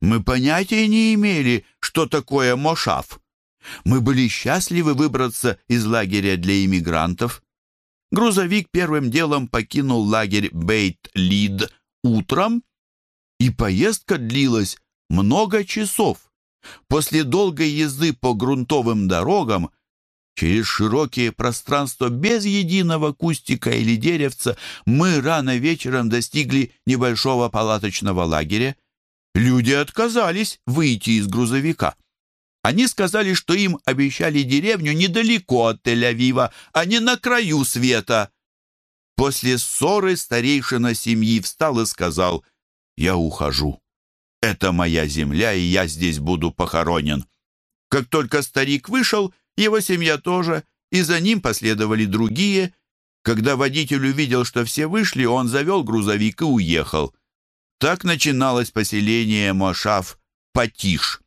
Мы понятия не имели, что такое Мошав. Мы были счастливы выбраться из лагеря для иммигрантов. Грузовик первым делом покинул лагерь Бейт-Лид утром, и поездка длилась много часов. После долгой езды по грунтовым дорогам через широкие пространства без единого кустика или деревца мы рано вечером достигли небольшого палаточного лагеря. Люди отказались выйти из грузовика. Они сказали, что им обещали деревню недалеко от Тель-Авива, а не на краю света. После ссоры старейшина семьи встал и сказал, «Я ухожу. Это моя земля, и я здесь буду похоронен». Как только старик вышел, его семья тоже, и за ним последовали другие. Когда водитель увидел, что все вышли, он завел грузовик и уехал. Так начиналось поселение Мошав-Патиш.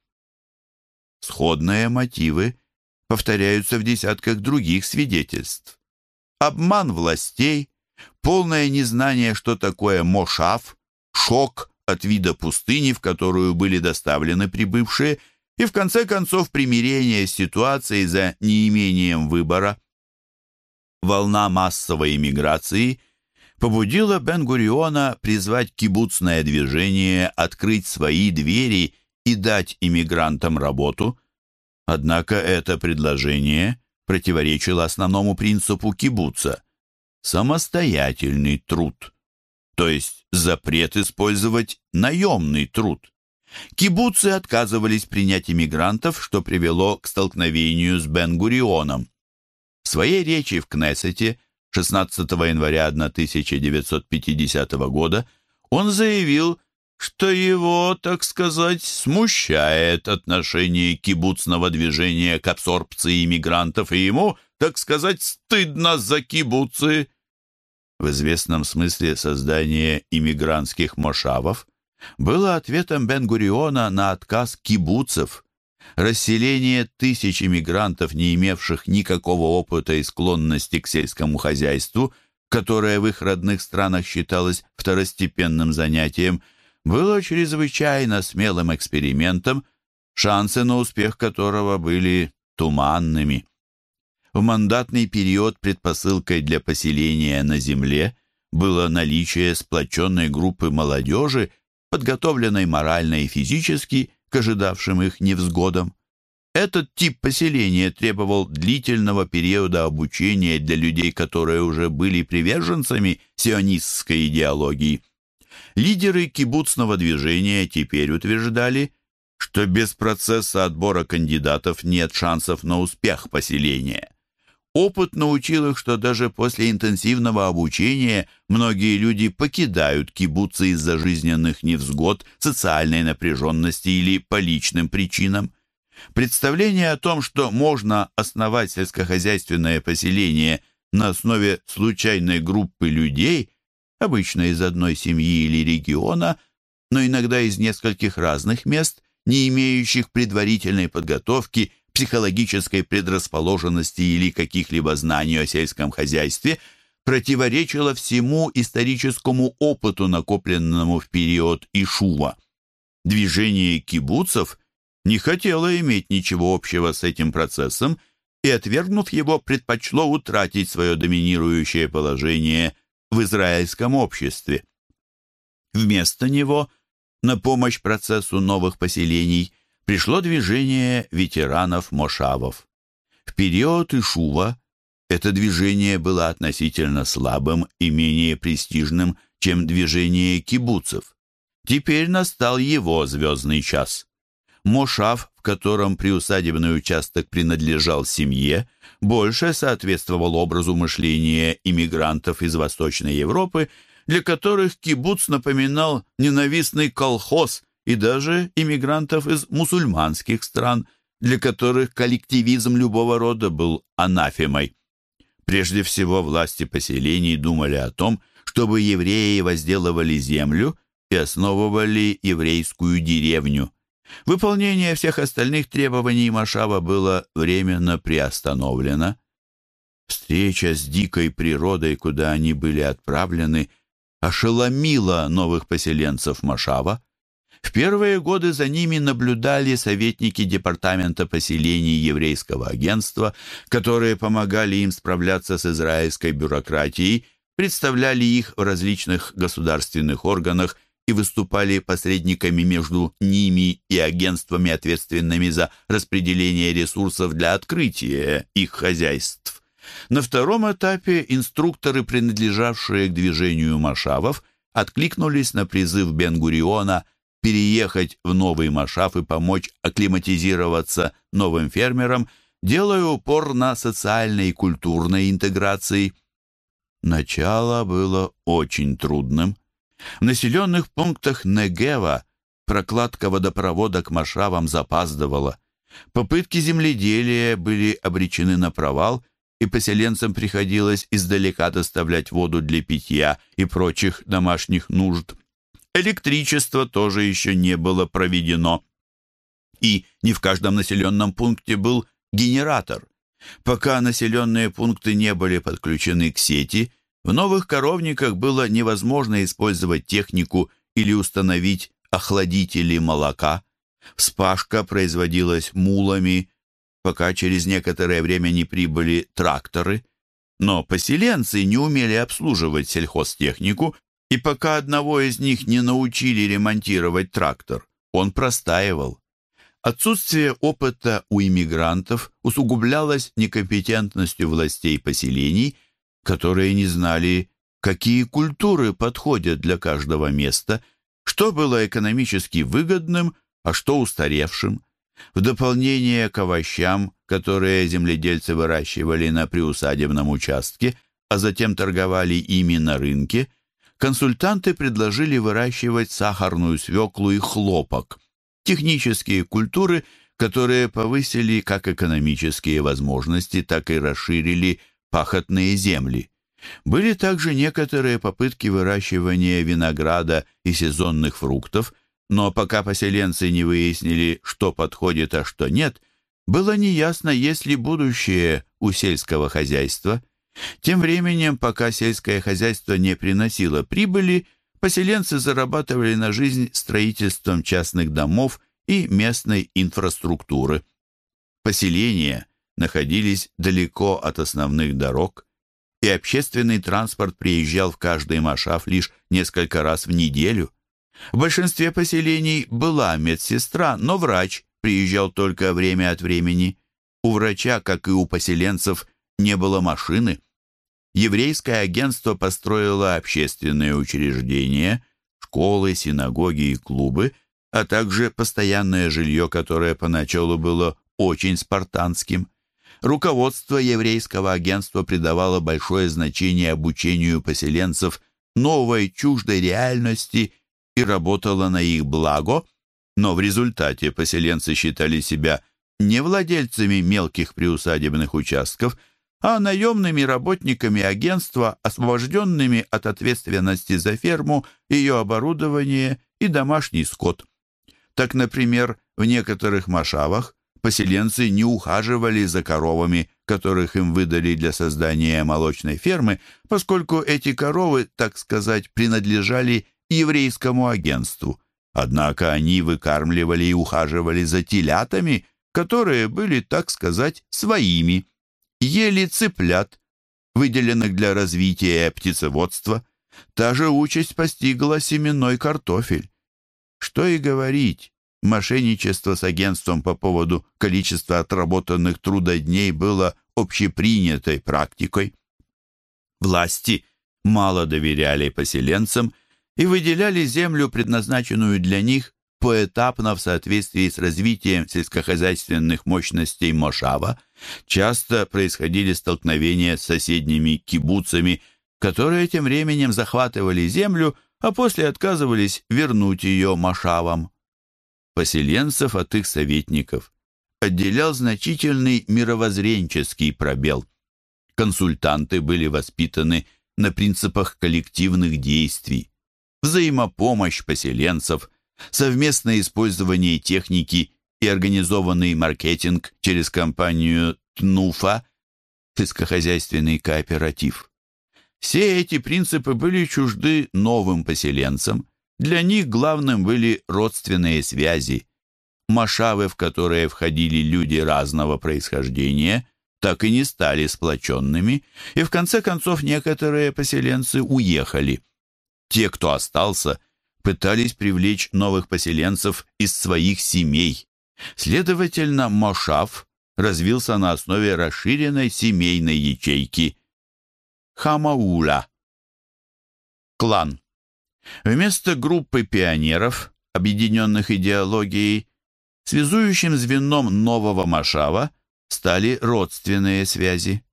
Сходные мотивы повторяются в десятках других свидетельств. Обман властей, полное незнание, что такое Мошав, шок от вида пустыни, в которую были доставлены прибывшие, и в конце концов примирение с ситуацией за неимением выбора. Волна массовой иммиграции побудила Бен-Гуриона призвать кибуцное движение открыть свои двери и дать иммигрантам работу. Однако это предложение противоречило основному принципу кибуца – самостоятельный труд, то есть запрет использовать наемный труд. Кибуцы отказывались принять иммигрантов, что привело к столкновению с Бен-Гурионом. В своей речи в Кнессете 16 января 1950 года он заявил, что его, так сказать, смущает отношение кибуцного движения к абсорбции иммигрантов, и ему, так сказать, стыдно за кибуцы. В известном смысле создание иммигрантских мошавов было ответом Бен-Гуриона на отказ кибуцев. Расселение тысяч иммигрантов, не имевших никакого опыта и склонности к сельскому хозяйству, которое в их родных странах считалось второстепенным занятием, было чрезвычайно смелым экспериментом, шансы на успех которого были туманными. В мандатный период предпосылкой для поселения на земле было наличие сплоченной группы молодежи, подготовленной морально и физически к ожидавшим их невзгодам. Этот тип поселения требовал длительного периода обучения для людей, которые уже были приверженцами сионистской идеологии. Лидеры кибуцного движения теперь утверждали, что без процесса отбора кандидатов нет шансов на успех поселения. Опыт научил их, что даже после интенсивного обучения многие люди покидают кибуцы из-за жизненных невзгод, социальной напряженности или по личным причинам. Представление о том, что можно основать сельскохозяйственное поселение на основе случайной группы людей, обычно из одной семьи или региона, но иногда из нескольких разных мест, не имеющих предварительной подготовки – психологической предрасположенности или каких-либо знаний о сельском хозяйстве противоречило всему историческому опыту, накопленному в период Ишува. Движение кибуцев не хотело иметь ничего общего с этим процессом и, отвергнув его, предпочло утратить свое доминирующее положение в израильском обществе. Вместо него на помощь процессу новых поселений – пришло движение ветеранов-мошавов. В период Ишува это движение было относительно слабым и менее престижным, чем движение кибуцев. Теперь настал его звездный час. Мошав, в котором приусадебный участок принадлежал семье, больше соответствовал образу мышления иммигрантов из Восточной Европы, для которых кибуц напоминал ненавистный колхоз – и даже иммигрантов из мусульманских стран, для которых коллективизм любого рода был анафемой. Прежде всего, власти поселений думали о том, чтобы евреи возделывали землю и основывали еврейскую деревню. Выполнение всех остальных требований Машава было временно приостановлено. Встреча с дикой природой, куда они были отправлены, ошеломила новых поселенцев Машава. В первые годы за ними наблюдали советники Департамента поселений еврейского агентства, которые помогали им справляться с израильской бюрократией, представляли их в различных государственных органах и выступали посредниками между ними и агентствами, ответственными за распределение ресурсов для открытия их хозяйств. На втором этапе инструкторы, принадлежавшие к движению машавов, откликнулись на призыв Бен-Гуриона переехать в новый Машав и помочь акклиматизироваться новым фермерам, делая упор на социальной и культурной интеграции. Начало было очень трудным. В населенных пунктах Негева прокладка водопровода к Машавам запаздывала. Попытки земледелия были обречены на провал, и поселенцам приходилось издалека доставлять воду для питья и прочих домашних нужд. Электричество тоже еще не было проведено. И не в каждом населенном пункте был генератор. Пока населенные пункты не были подключены к сети, в новых коровниках было невозможно использовать технику или установить охладители молока. Вспашка производилась мулами, пока через некоторое время не прибыли тракторы. Но поселенцы не умели обслуживать сельхозтехнику и пока одного из них не научили ремонтировать трактор, он простаивал. Отсутствие опыта у иммигрантов усугублялось некомпетентностью властей поселений, которые не знали, какие культуры подходят для каждого места, что было экономически выгодным, а что устаревшим. В дополнение к овощам, которые земледельцы выращивали на приусадебном участке, а затем торговали ими на рынке – консультанты предложили выращивать сахарную свеклу и хлопок, технические культуры, которые повысили как экономические возможности, так и расширили пахотные земли. Были также некоторые попытки выращивания винограда и сезонных фруктов, но пока поселенцы не выяснили, что подходит, а что нет, было неясно, есть ли будущее у сельского хозяйства – тем временем, пока сельское хозяйство не приносило прибыли, поселенцы зарабатывали на жизнь строительством частных домов и местной инфраструктуры. Поселения находились далеко от основных дорог, и общественный транспорт приезжал в каждый машав лишь несколько раз в неделю. В большинстве поселений была медсестра, но врач приезжал только время от времени. У врача, как и у поселенцев, не было машины. Еврейское агентство построило общественные учреждения, школы, синагоги и клубы, а также постоянное жилье, которое поначалу было очень спартанским. Руководство еврейского агентства придавало большое значение обучению поселенцев новой чуждой реальности и работало на их благо, но в результате поселенцы считали себя не владельцами мелких приусадебных участков – а наемными работниками агентства, освобожденными от ответственности за ферму, ее оборудование и домашний скот. Так, например, в некоторых машавах поселенцы не ухаживали за коровами, которых им выдали для создания молочной фермы, поскольку эти коровы, так сказать, принадлежали еврейскому агентству. Однако они выкармливали и ухаживали за телятами, которые были, так сказать, своими ели цыплят, выделенных для развития птицеводства. Та же участь постигла семенной картофель. Что и говорить, мошенничество с агентством по поводу количества отработанных трудодней было общепринятой практикой. Власти мало доверяли поселенцам и выделяли землю, предназначенную для них, поэтапно в соответствии с развитием сельскохозяйственных мощностей Мошава, часто происходили столкновения с соседними кибуцами, которые тем временем захватывали землю, а после отказывались вернуть ее Мошавам. Поселенцев от их советников отделял значительный мировоззренческий пробел. Консультанты были воспитаны на принципах коллективных действий, взаимопомощь поселенцев, совместное использование техники и организованный маркетинг через компанию ТНУФА, сельскохозяйственный кооператив. Все эти принципы были чужды новым поселенцам, Для них главным были родственные связи. Машавы, в которые входили люди разного происхождения, так и не стали сплоченными, и в конце концов некоторые поселенцы уехали. Те, кто остался, пытались привлечь новых поселенцев из своих семей. Следовательно, Мошав развился на основе расширенной семейной ячейки Хамаула. Клан. Вместо группы пионеров, объединенных идеологией, связующим звеном нового Машава стали родственные связи.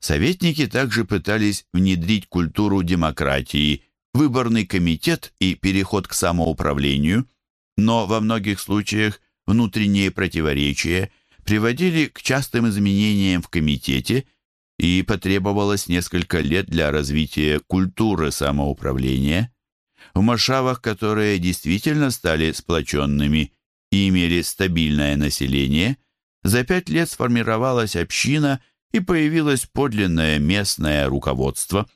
Советники также пытались внедрить культуру демократии, выборный комитет и переход к самоуправлению, но во многих случаях внутренние противоречия приводили к частым изменениям в комитете и потребовалось несколько лет для развития культуры самоуправления. В Машавах, которые действительно стали сплоченными и имели стабильное население, за пять лет сформировалась община и появилось подлинное местное руководство.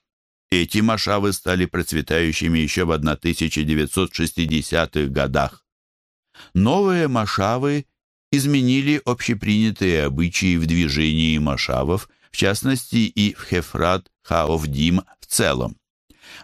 Эти машавы стали процветающими еще в 1960-х годах. Новые машавы изменили общепринятые обычаи в движении машавов, в частности и в Хефрат Хаовдим в целом.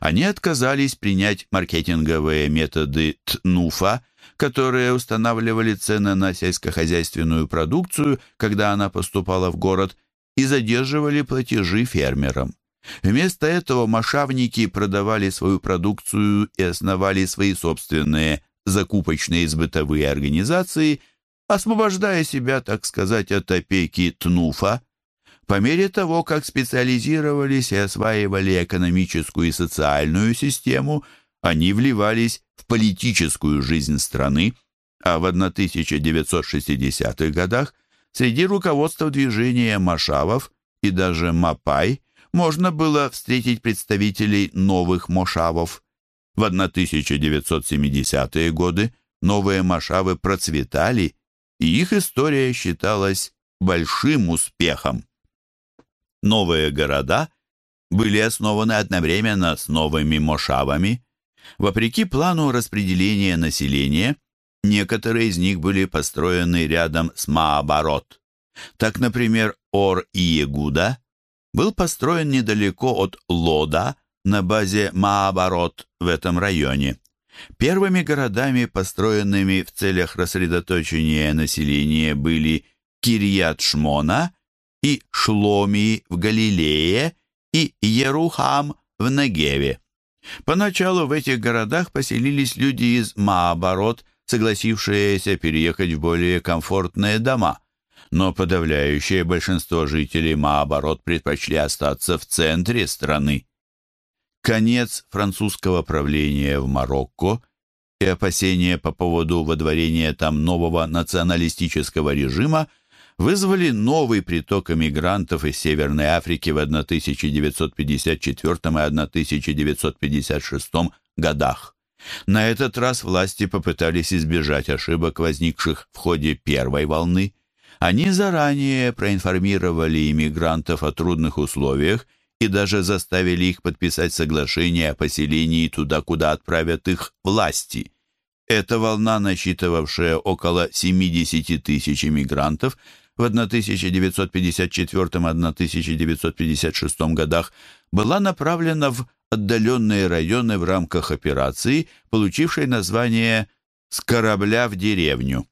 Они отказались принять маркетинговые методы ТНУФа, которые устанавливали цены на сельскохозяйственную продукцию, когда она поступала в город, и задерживали платежи фермерам. Вместо этого мошавники продавали свою продукцию и основали свои собственные закупочные сбытовые организации, освобождая себя, так сказать, от опеки ТНУФа, по мере того, как специализировались и осваивали экономическую и социальную систему, они вливались в политическую жизнь страны, а в 1960-х годах среди руководства движения Машавов и даже Мапай можно было встретить представителей новых Мошавов. В 1970-е годы новые Машавы процветали, и их история считалась большим успехом. Новые города были основаны одновременно с новыми мошавами. Вопреки плану распределения населения, некоторые из них были построены рядом с Маабарот. Так, например, Ор и Егуда был построен недалеко от Лода на базе Маабарот в этом районе. Первыми городами, построенными в целях рассредоточения населения, были Кирьят-Шмона и Шломи в Галилее и Ерухам в Негеве. Поначалу в этих городах поселились люди из Мааборот, согласившиеся переехать в более комфортные дома, но подавляющее большинство жителей Мааборот предпочли остаться в центре страны. Конец французского правления в Марокко и опасения по поводу водворения там нового националистического режима – вызвали новый приток эмигрантов из Северной Африки в 1954 и 1956 годах. На этот раз власти попытались избежать ошибок, возникших в ходе первой волны. Они заранее проинформировали иммигрантов о трудных условиях и даже заставили их подписать соглашение о поселении туда, куда отправят их власти. Эта волна, насчитывавшая около 70 тысяч иммигрантов, в 1954-1956 годах была направлена в отдаленные районы в рамках операции, получившей название «С корабля в деревню».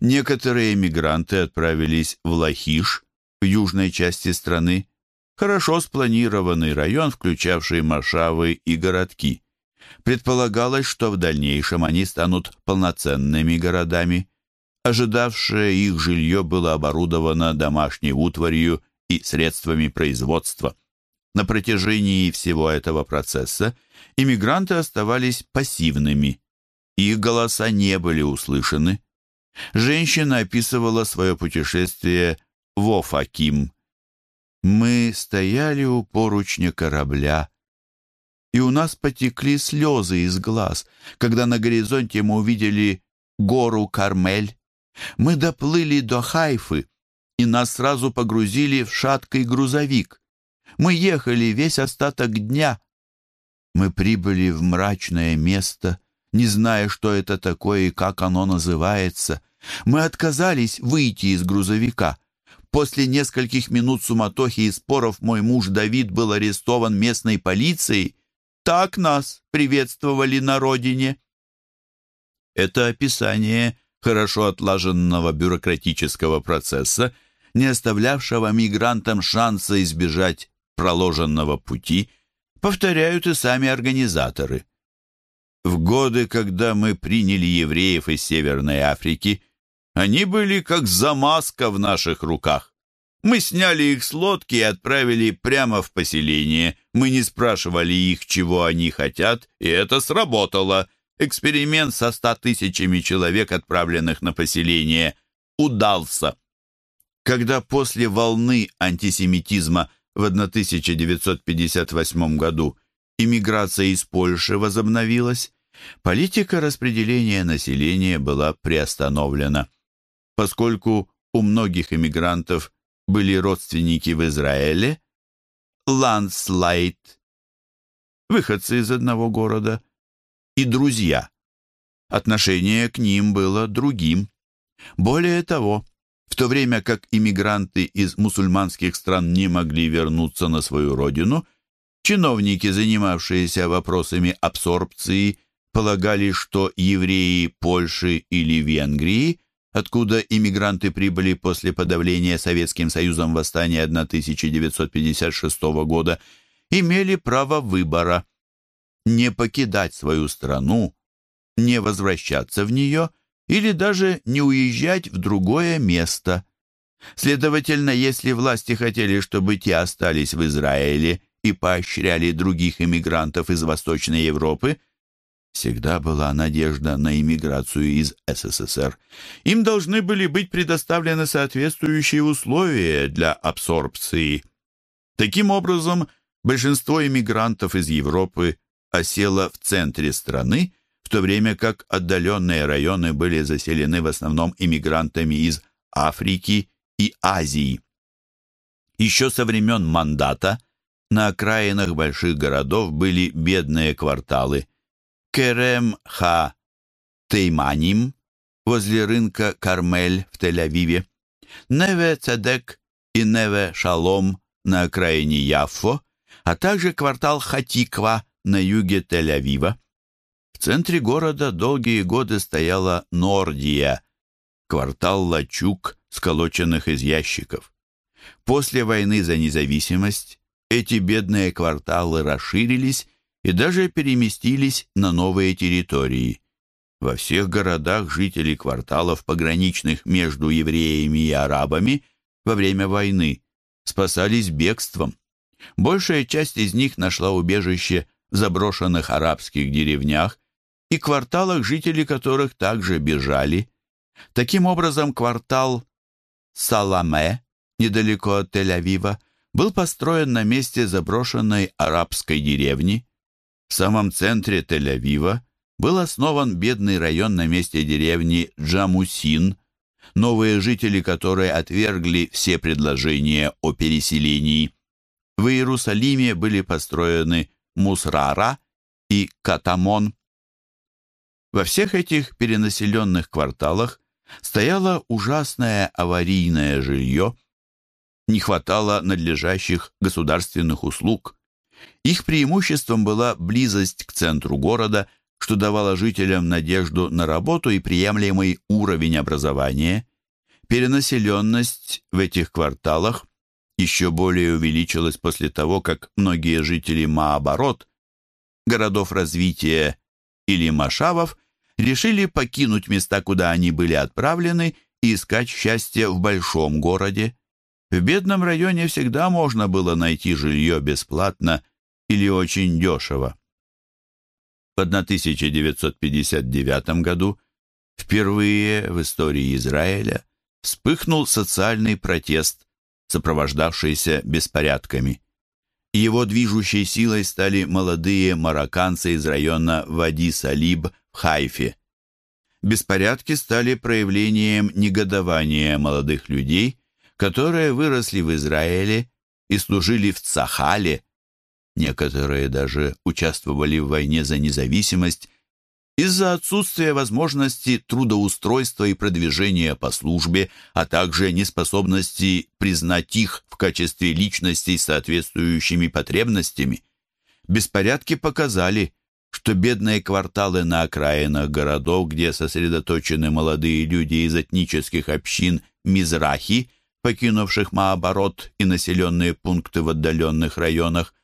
Некоторые эмигранты отправились в Лахиш, в южной части страны, хорошо спланированный район, включавший маршавы и городки. Предполагалось, что в дальнейшем они станут полноценными городами. Ожидавшее их жилье было оборудовано домашней утварью и средствами производства. На протяжении всего этого процесса иммигранты оставались пассивными. Их голоса не были услышаны. Женщина описывала свое путешествие в Офаким. «Мы стояли у поручня корабля, и у нас потекли слезы из глаз, когда на горизонте мы увидели гору Кармель. Мы доплыли до Хайфы, и нас сразу погрузили в шаткий грузовик. Мы ехали весь остаток дня. Мы прибыли в мрачное место, не зная, что это такое и как оно называется. Мы отказались выйти из грузовика. После нескольких минут суматохи и споров мой муж Давид был арестован местной полицией. Так нас приветствовали на родине. Это описание хорошо отлаженного бюрократического процесса, не оставлявшего мигрантам шанса избежать проложенного пути, повторяют и сами организаторы. В годы, когда мы приняли евреев из Северной Африки, они были как замазка в наших руках. Мы сняли их с лодки и отправили прямо в поселение. Мы не спрашивали их, чего они хотят, и это сработало. Эксперимент со ста тысячами человек, отправленных на поселение, удался. Когда после волны антисемитизма в 1958 году иммиграция из Польши возобновилась, политика распределения населения была приостановлена. Поскольку у многих иммигрантов были родственники в Израиле, Ландслайт, выходцы из одного города, и друзья. Отношение к ним было другим. Более того, в то время как иммигранты из мусульманских стран не могли вернуться на свою родину, чиновники, занимавшиеся вопросами абсорбции, полагали, что евреи Польши или Венгрии, откуда иммигранты прибыли после подавления Советским Союзом восстания 1956 года, имели право выбора – не покидать свою страну, не возвращаться в нее или даже не уезжать в другое место. Следовательно, если власти хотели, чтобы те остались в Израиле и поощряли других иммигрантов из Восточной Европы, всегда была надежда на иммиграцию из СССР. Им должны были быть предоставлены соответствующие условия для абсорбции. Таким образом, большинство иммигрантов из Европы осела в центре страны, в то время как отдаленные районы были заселены в основном иммигрантами из Африки и Азии. Еще со времен мандата на окраинах больших городов были бедные кварталы. Керем-Ха Тейманим возле рынка Кармель в Тель-Авиве, Неве-Цедек и Неве-Шалом на окраине Яффо, а также квартал Хатиква на юге Тель-Авива. В центре города долгие годы стояла Нордия, квартал лачуг, сколоченных из ящиков. После войны за независимость эти бедные кварталы расширились и даже переместились на новые территории. Во всех городах жители кварталов, пограничных между евреями и арабами, во время войны спасались бегством. Большая часть из них нашла убежище заброшенных арабских деревнях и кварталах, жители которых также бежали. Таким образом, квартал Саламе, недалеко от Тель-Авива, был построен на месте заброшенной арабской деревни. В самом центре Тель-Авива был основан бедный район на месте деревни Джамусин, новые жители которой отвергли все предложения о переселении. В Иерусалиме были построены Мусрара и Катамон. Во всех этих перенаселенных кварталах стояло ужасное аварийное жилье, не хватало надлежащих государственных услуг. Их преимуществом была близость к центру города, что давало жителям надежду на работу и приемлемый уровень образования. Перенаселенность в этих кварталах еще более увеличилась после того, как многие жители Маоборот, городов развития или Машавов, решили покинуть места, куда они были отправлены, и искать счастье в большом городе. В бедном районе всегда можно было найти жилье бесплатно или очень дешево. В 1959 году впервые в истории Израиля вспыхнул социальный протест сопровождавшийся беспорядками. Его движущей силой стали молодые марокканцы из района Вади-Салиб в Хайфе. Беспорядки стали проявлением негодования молодых людей, которые выросли в Израиле и служили в Цахале. Некоторые даже участвовали в войне за независимость из-за отсутствия возможности трудоустройства и продвижения по службе, а также неспособности признать их в качестве личностей с соответствующими потребностями. Беспорядки показали, что бедные кварталы на окраинах городов, где сосредоточены молодые люди из этнических общин Мизрахи, покинувших Маоборот и населенные пункты в отдаленных районах,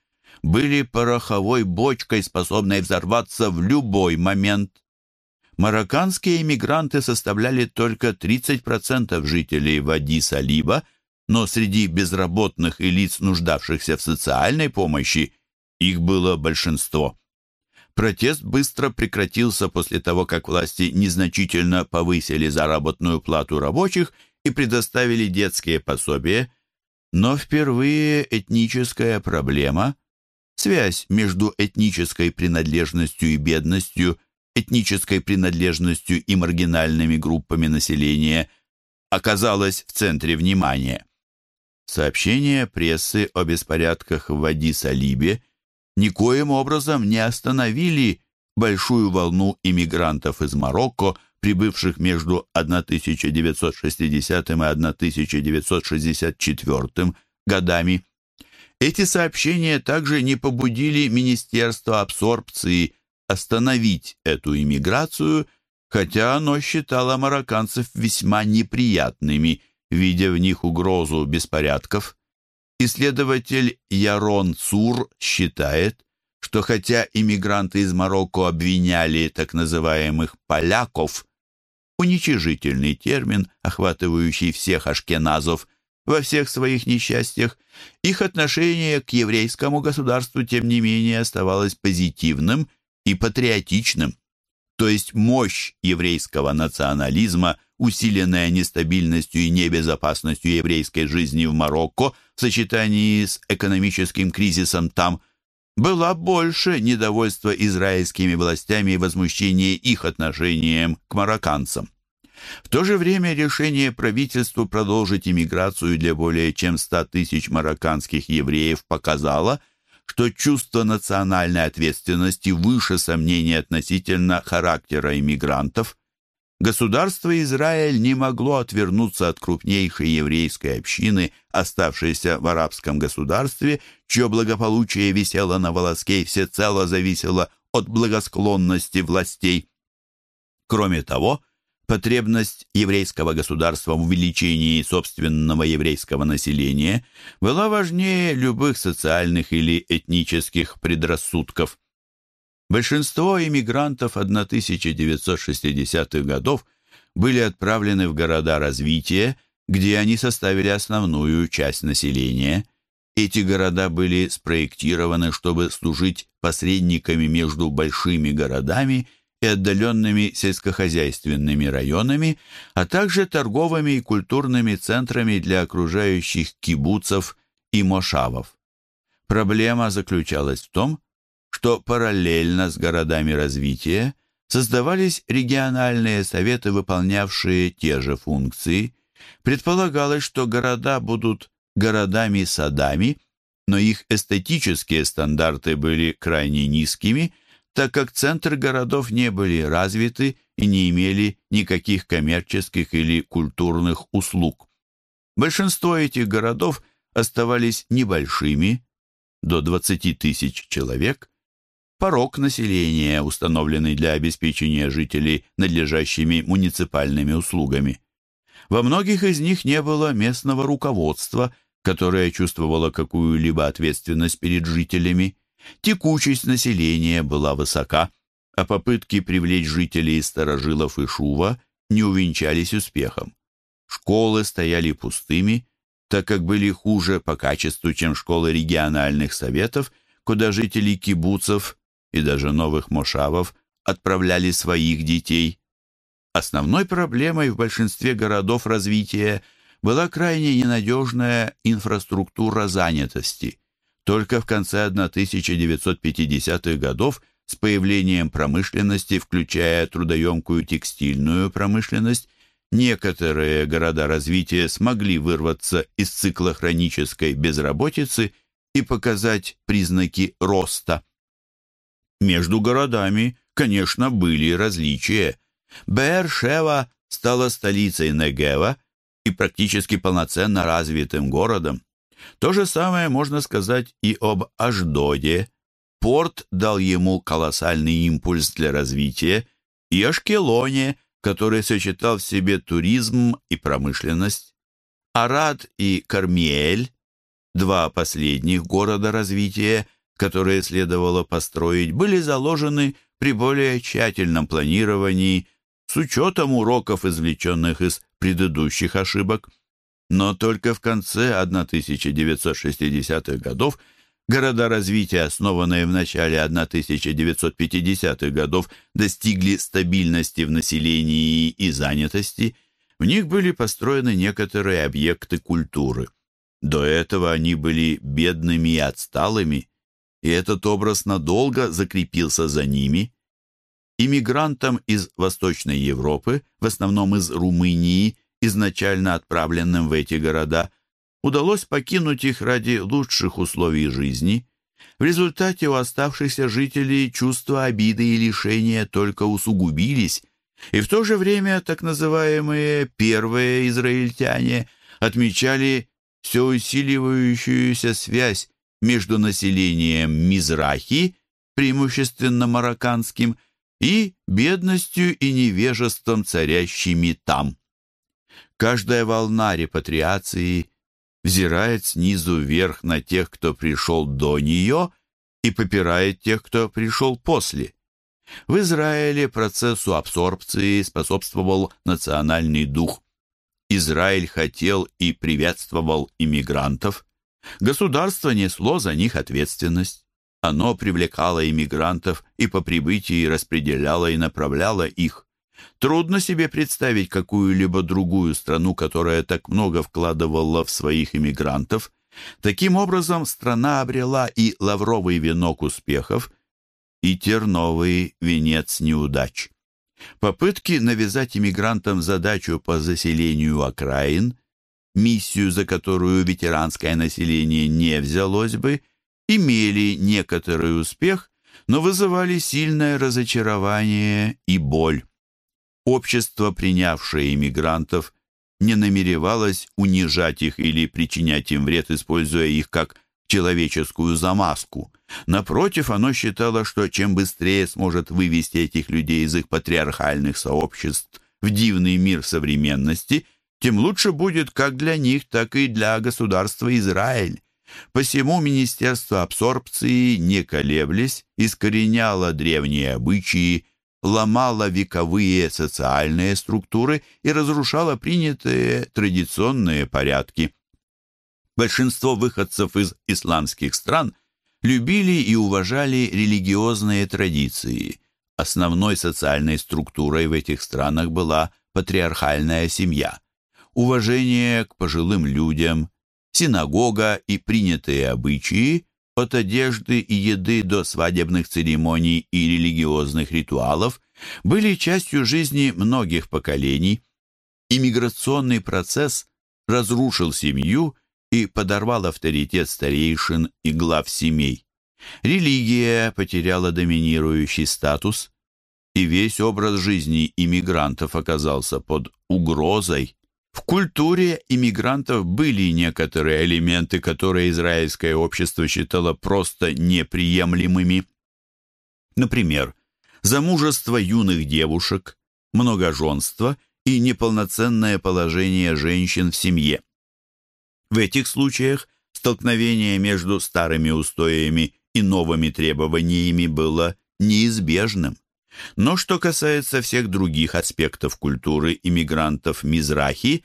были пороховой бочкой, способной взорваться в любой момент. Марокканские иммигранты составляли только 30% жителей Вади-Салиба, но среди безработных и лиц, нуждавшихся в социальной помощи, их было большинство. Протест быстро прекратился после того, как власти незначительно повысили заработную плату рабочих и предоставили детские пособия, но впервые этническая проблема связь между этнической принадлежностью и бедностью, этнической принадлежностью и маргинальными группами населения оказалась в центре внимания. Сообщения прессы о беспорядках в Вади-Салибе никоим образом не остановили большую волну иммигрантов из Марокко, прибывших между 1960 и 1964 годами. Эти сообщения также не побудили Министерство абсорбции остановить эту иммиграцию, хотя оно считало марокканцев весьма неприятными, видя в них угрозу беспорядков. Исследователь Ярон Цур считает, что хотя иммигранты из Марокко обвиняли так называемых «поляков», уничижительный термин, охватывающий всех ашкеназов, во всех своих несчастьях, их отношение к еврейскому государству, тем не менее, оставалось позитивным и патриотичным. То есть мощь еврейского национализма, усиленная нестабильностью и небезопасностью еврейской жизни в Марокко в сочетании с экономическим кризисом там, была больше недовольства израильскими властями и возмущения их отношением к марокканцам. В то же время решение правительства продолжить иммиграцию для более чем 100 тысяч марокканских евреев показало, что чувство национальной ответственности выше сомнений относительно характера иммигрантов. Государство Израиль не могло отвернуться от крупнейшей еврейской общины, оставшейся в арабском государстве, чье благополучие висело на волоске и всецело зависело от благосклонности властей. Кроме того, потребность еврейского государства в увеличении собственного еврейского населения была важнее любых социальных или этнических предрассудков. Большинство иммигрантов 1960-х годов были отправлены в города развития, где они составили основную часть населения. Эти города были спроектированы, чтобы служить посредниками между большими городами – и отдаленными сельскохозяйственными районами, а также торговыми и культурными центрами для окружающих кибуцев и мошавов. Проблема заключалась в том, что параллельно с городами развития создавались региональные советы, выполнявшие те же функции. Предполагалось, что города будут городами-садами, но их эстетические стандарты были крайне низкими – так как центры городов не были развиты и не имели никаких коммерческих или культурных услуг. Большинство этих городов оставались небольшими, до 20 тысяч человек. Порог населения, установленный для обеспечения жителей надлежащими муниципальными услугами. Во многих из них не было местного руководства, которое чувствовало какую-либо ответственность перед жителями. Текучесть населения была высока, а попытки привлечь жителей старожилов и Шува не увенчались успехом. Школы стояли пустыми, так как были хуже по качеству, чем школы региональных советов, куда жители кибуцев и даже новых мошавов отправляли своих детей. Основной проблемой в большинстве городов развития была крайне ненадежная инфраструктура занятости. Только в конце 1950-х годов с появлением промышленности, включая трудоемкую текстильную промышленность, некоторые города развития смогли вырваться из цикла хронической безработицы и показать признаки роста. Между городами конечно, были различия. Беэр-Шева стала столицей Негева и практически полноценно развитым городом. То же самое можно сказать и об Аждоде. Порт дал ему колоссальный импульс для развития, и Ашкелоне, который сочетал в себе туризм и промышленность. Арад и Кармиэль, два последних города развития, которые следовало построить, были заложены при более тщательном планировании с учетом уроков, извлеченных из предыдущих ошибок. Но только в конце 1960-х годов города развития, основанные в начале 1950-х годов, достигли стабильности в населении и занятости. В них были построены некоторые объекты культуры. До этого они были бедными и отсталыми, и этот образ надолго закрепился за ними. Иммигрантам из Восточной Европы, в основном из Румынии, изначально отправленным в эти города, удалось покинуть их ради лучших условий жизни. В результате у оставшихся жителей чувства обиды и лишения только усугубились, и в то же время так называемые «первые израильтяне» отмечали все усиливающуюся связь между населением Мизрахи, преимущественно марокканским, и бедностью и невежеством, царящими там. Каждая волна репатриации взирает снизу вверх на тех, кто пришел до нее, и попирает тех, кто пришел после. В Израиле процессу абсорбции способствовал национальный дух. Израиль хотел и приветствовал иммигрантов. Государство несло за них ответственность. Оно привлекало иммигрантов и по прибытии распределяло и направляло их. Трудно себе представить какую-либо другую страну, которая так много вкладывала в своих иммигрантов. Таким образом, страна обрела и лавровый венок успехов, и терновый венец неудач. Попытки навязать иммигрантам задачу по заселению окраин, миссию, за которую ветеранское население не взялось бы, имели некоторый успех, но вызывали сильное разочарование и боль. Общество, принявшее иммигрантов, не намеревалось унижать их или причинять им вред, используя их как человеческую замазку. Напротив, оно считало, что чем быстрее сможет вывести этих людей из их патриархальных сообществ в дивный мир современности, тем лучше будет как для них, так и для государства Израиль. Посему Министерство абсорбции, не колеблясь, искореняло древние обычаи, ломало вековые социальные структуры и разрушало принятые традиционные порядки. Большинство выходцев из исламских стран любили и уважали религиозные традиции. Основной социальной структурой в этих странах была патриархальная семья. Уважение к пожилым людям, синагога и принятые обычаи, от одежды и еды до свадебных церемоний и религиозных ритуалов, были частью жизни многих поколений. Иммиграционный процесс разрушил семью и подорвал авторитет старейшин и глав семей. Религия потеряла доминирующий статус, и весь образ жизни иммигрантов оказался под угрозой. В культуре иммигрантов были некоторые элементы, которые израильское общество считало просто неприемлемыми. Например, замужество юных девушек, многоженство и неполноценное положение женщин в семье. В этих случаях столкновение между старыми устоями и новыми требованиями было неизбежным. Но что касается всех других аспектов культуры иммигрантов Мизрахи,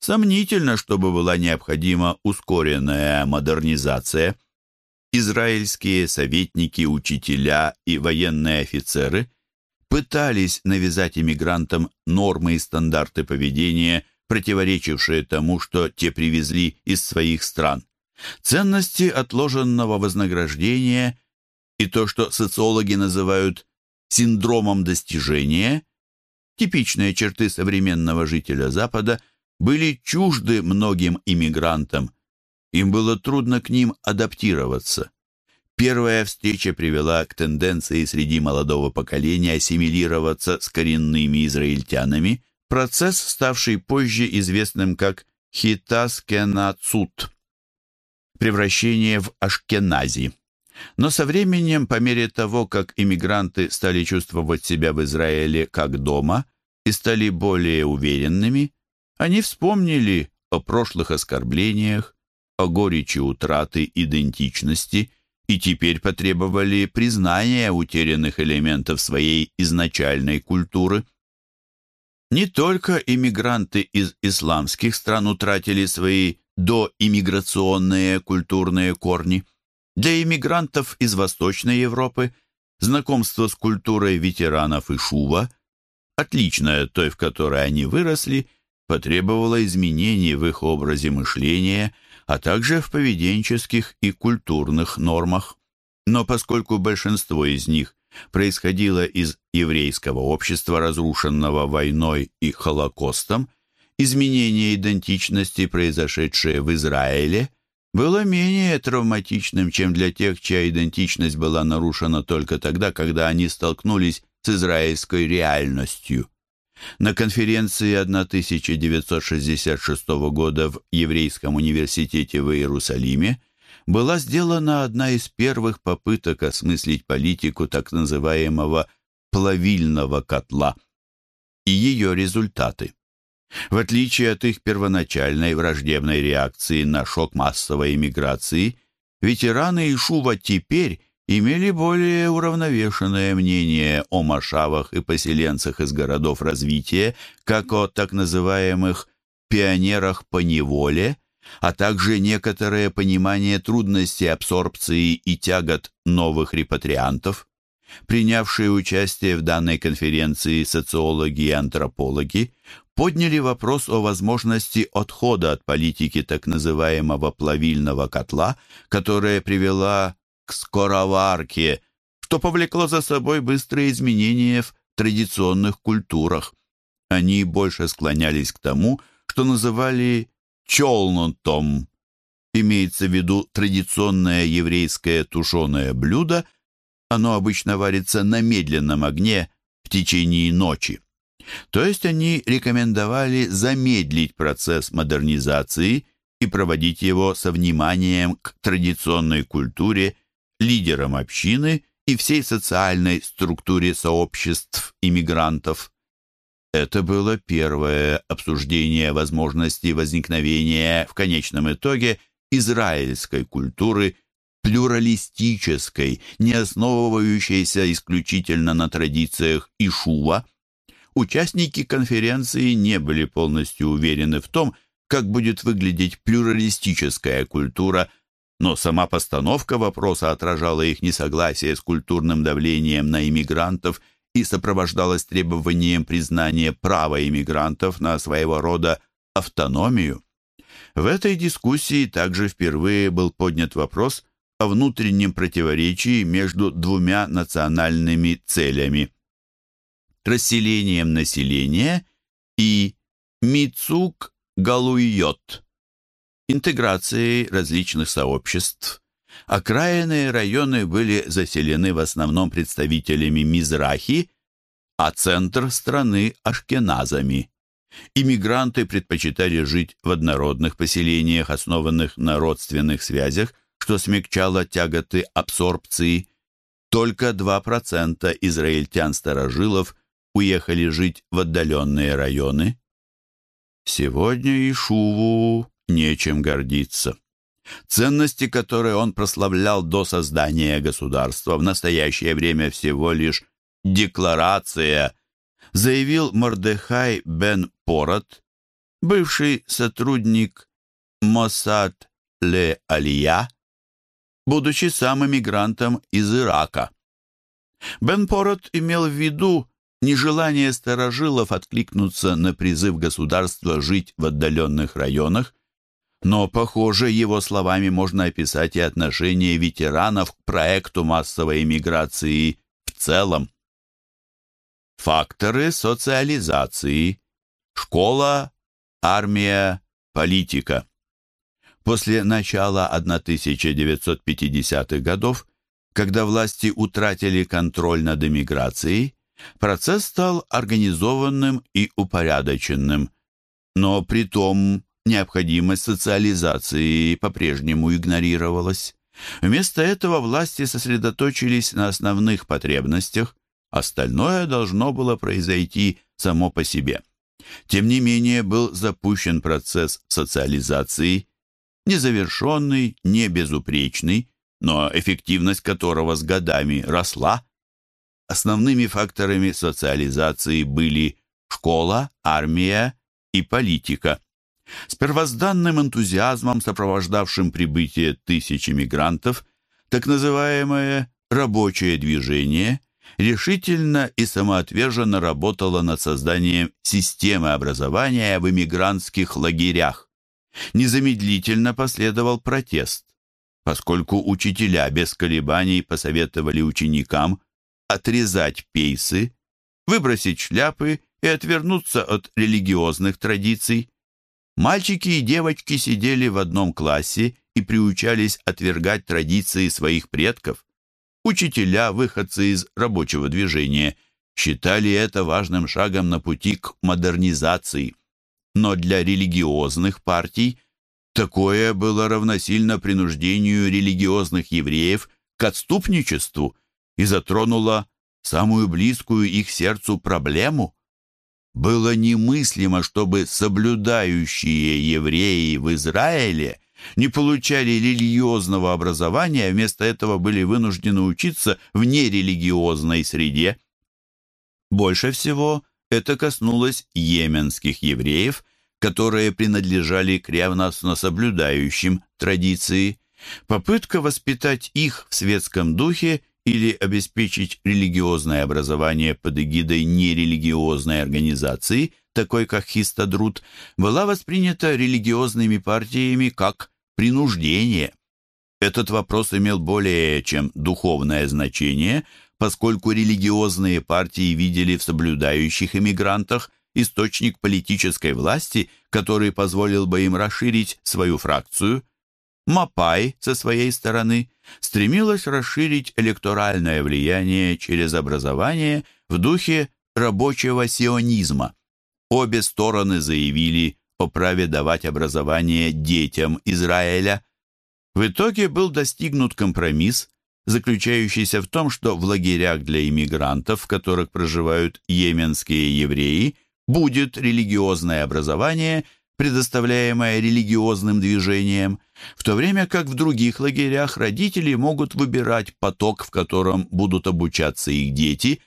сомнительно, чтобы была необходима ускоренная модернизация. Израильские советники, учителя и военные офицеры пытались навязать иммигрантам нормы и стандарты поведения – противоречившие тому, что те привезли из своих стран. Ценности отложенного вознаграждения и то, что социологи называют синдромом достижения, типичные черты современного жителя Запада, были чужды многим иммигрантам. Им было трудно к ним адаптироваться. Первая встреча привела к тенденции среди молодого поколения ассимилироваться с коренными израильтянами, процесс, ставший позже известным как хитаскенацут, превращение в ашкенази. Но со временем, по мере того, как иммигранты стали чувствовать себя в Израиле как дома и стали более уверенными, они вспомнили о прошлых оскорблениях, о горечи утраты идентичности и теперь потребовали признания утерянных элементов своей изначальной культуры. Не только иммигранты из исламских стран утратили свои доиммиграционные культурные корни. Для иммигрантов из Восточной Европы знакомство с культурой ветеранов и Шува, отличное той, в которой они выросли, потребовало изменений в их образе мышления, а также в поведенческих и культурных нормах. Но поскольку большинство из них происходило из еврейского общества, разрушенного войной и Холокостом, изменение идентичности, произошедшее в Израиле, было менее травматичным, чем для тех, чья идентичность была нарушена только тогда, когда они столкнулись с израильской реальностью. На конференции 1966 года в Еврейском университете в Иерусалиме была сделана одна из первых попыток осмыслить политику так называемого «плавильного котла» и ее результаты. В отличие от их первоначальной враждебной реакции на шок массовой иммиграции, ветераны Ишува теперь имели более уравновешенное мнение о машавах и поселенцах из городов развития, как о так называемых «пионерах по неволе», а также некоторое понимание трудностей абсорбции и тягот новых репатриантов. Принявшие участие в данной конференции социологи и антропологи подняли вопрос о возможности отхода от политики так называемого плавильного котла, которая привела к скороварке, что повлекло за собой быстрые изменения в традиционных культурах. Они больше склонялись к тому, что называли «челнутом». Имеется в виду традиционное еврейское тушеное блюдо, оно обычно варится на медленном огне в течение ночи. То есть они рекомендовали замедлить процесс модернизации и проводить его со вниманием к традиционной культуре, лидерам общины и всей социальной структуре сообществ иммигрантов. Это было первое обсуждение возможности возникновения в конечном итоге израильской культуры, плюралистической, не основывающейся исключительно на традициях Ишува, участники конференции не были полностью уверены в том, как будет выглядеть плюралистическая культура, но сама постановка вопроса отражала их несогласие с культурным давлением на иммигрантов и сопровождалась требованием признания права иммигрантов на своего рода автономию. В этой дискуссии также впервые был поднят вопрос о внутреннем противоречии между двумя национальными целями расселением населения и Мицук Галуйот, интеграцией различных сообществ. Окраинные районы были заселены в основном представителями Мизрахи, а центр страны – ашкеназами. Иммигранты предпочитали жить в однородных поселениях, основанных на родственных связях, что смягчало тяготы абсорбции. Только 2% израильтян-старожилов уехали жить в отдаленные районы. Сегодня Ишуву нечем гордиться. Ценности, которые он прославлял до создания государства, в настоящее время всего лишь декларация, заявил Мордехай бен Порот, бывший сотрудник Моссад Ле Алия, будучи сам эмигрантом из Ирака. Бен Порот имел в виду нежелание старожилов откликнуться на призыв государства жить в отдаленных районах, но, похоже, его словами можно описать и отношение ветеранов к проекту массовой иммиграции в целом. Факторы социализации. Школа, армия, политика. После начала 1950-х годов Когда власти утратили контроль над эмиграцией, процесс стал организованным и упорядоченным, но при том необходимость социализации по-прежнему игнорировалась. Вместо этого власти сосредоточились на основных потребностях, остальное должно было произойти само по себе. Тем не менее, был запущен процесс социализации, незавершенный, не безупречный, но эффективность которого с годами росла. Основными факторами социализации были школа, армия и политика. С первозданным энтузиазмом, сопровождавшим прибытие тысяч мигрантов, так называемое «рабочее движение» решительно и самоотверженно работало над созданием системы образования в эмигрантских лагерях. Незамедлительно последовал протест, поскольку учителя без колебаний посоветовали ученикам отрезать пейсы, выбросить шляпы и отвернуться от религиозных традиций. Мальчики и девочки сидели в одном классе и приучались отвергать традиции своих предков. Учителя, выходцы из рабочего движения, считали это важным шагом на пути к модернизации. Но для религиозных партий такое было равносильно принуждению религиозных евреев к отступничеству и затронуло самую близкую их сердцу проблему – было немыслимо, чтобы соблюдающие евреи в Израиле не получали религиозного образования, а вместо этого были вынуждены учиться в нерелигиозной среде. Больше всего это коснулось йеменских евреев, которые принадлежали к ревностно соблюдающим традиции. Попытка воспитать их в светском духе или обеспечить религиозное образование под эгидой нерелигиозной организации, такой как Хистадрут, была воспринята религиозными партиями как принуждение. Этот вопрос имел более чем духовное значение, поскольку религиозные партии видели в соблюдающих иммигрантах источник политической власти, который позволил бы им расширить свою фракцию – Мапай со своей стороны стремилась расширить электоральное влияние через образование в духе рабочего сионизма. Обе стороны заявили о праве давать образование детям Израиля. В итоге был достигнут компромисс, заключающийся в том, что в лагерях для иммигрантов, в которых проживают йеменские евреи, будет религиозное образование – предоставляемая религиозным движением, в то время как в других лагерях родители могут выбирать поток, в котором будут обучаться их дети,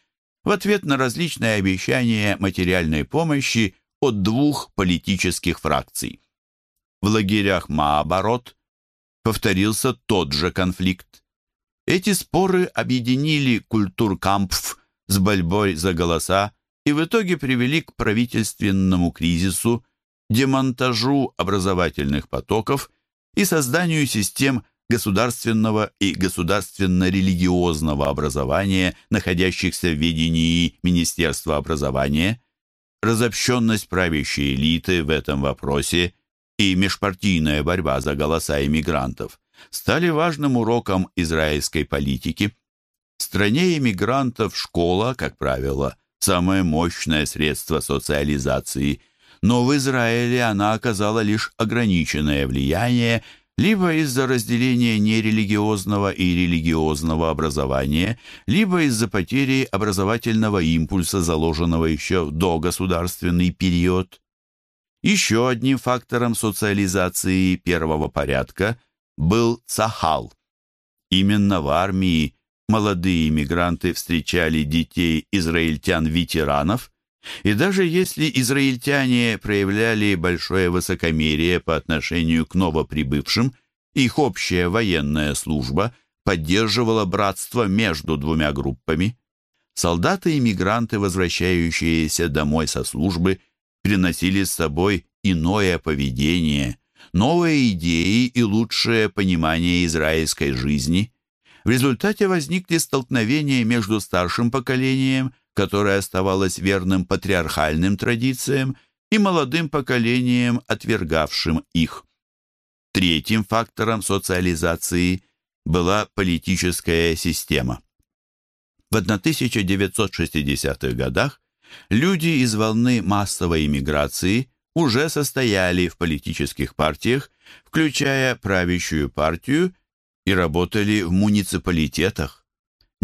в ответ на различные обещания материальной помощи от двух политических фракций. В лагерях Маоборот повторился тот же конфликт. Эти споры объединили культуркампф с борьбой за голоса и в итоге привели к правительственному кризису, демонтажу образовательных потоков и созданию систем государственного и государственно-религиозного образования, находящихся в ведении Министерства образования, разобщенность правящей элиты в этом вопросе и межпартийная борьба за голоса иммигрантов стали важным уроком израильской политики. В стране иммигрантов школа, как правило, самое мощное средство социализации – но в Израиле она оказала лишь ограниченное влияние либо из-за разделения нерелигиозного и религиозного образования, либо из-за потери образовательного импульса, заложенного еще в догосударственный период. Еще одним фактором социализации первого порядка был Цахал. Именно в армии молодые иммигранты встречали детей израильтян-ветеранов, и даже если израильтяне проявляли большое высокомерие по отношению к новоприбывшим, их общая военная служба поддерживала братство между двумя группами. Солдаты-иммигранты, возвращающиеся домой со службы, приносили с собой иное поведение, новые идеи и лучшее понимание израильской жизни. В результате возникли столкновения между старшим поколением – которое оставалось верным патриархальным традициям и молодым поколением, отвергавшим их. Третьим фактором социализации была политическая система. В 1960-х годах люди из волны массовой иммиграции уже состояли в политических партиях, включая правящую партию, и работали в муниципалитетах.